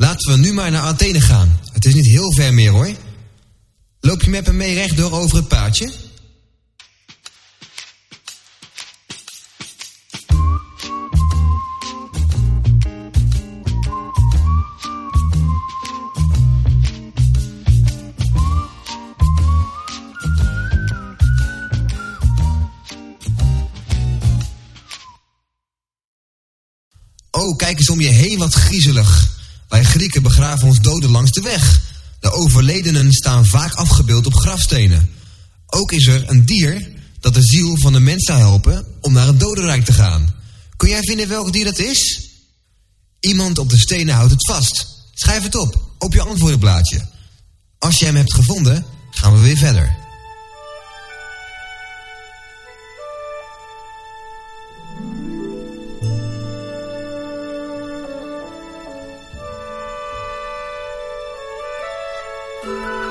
Laten we nu maar naar Athene gaan. Het is niet heel ver meer hoor. Loop je met me mee rechtdoor over het paadje? Oh, kijk eens om je heen wat griezelig. Wij Grieken begraven ons doden langs de weg. De overledenen staan vaak afgebeeld op grafstenen. Ook is er een dier dat de ziel van de mens zou helpen om naar het dodenrijk te gaan. Kun jij vinden welk dier dat is? Iemand op de stenen houdt het vast. Schrijf het op, op je antwoordenblaadje. Als je hem hebt gevonden, gaan we weer verder. Música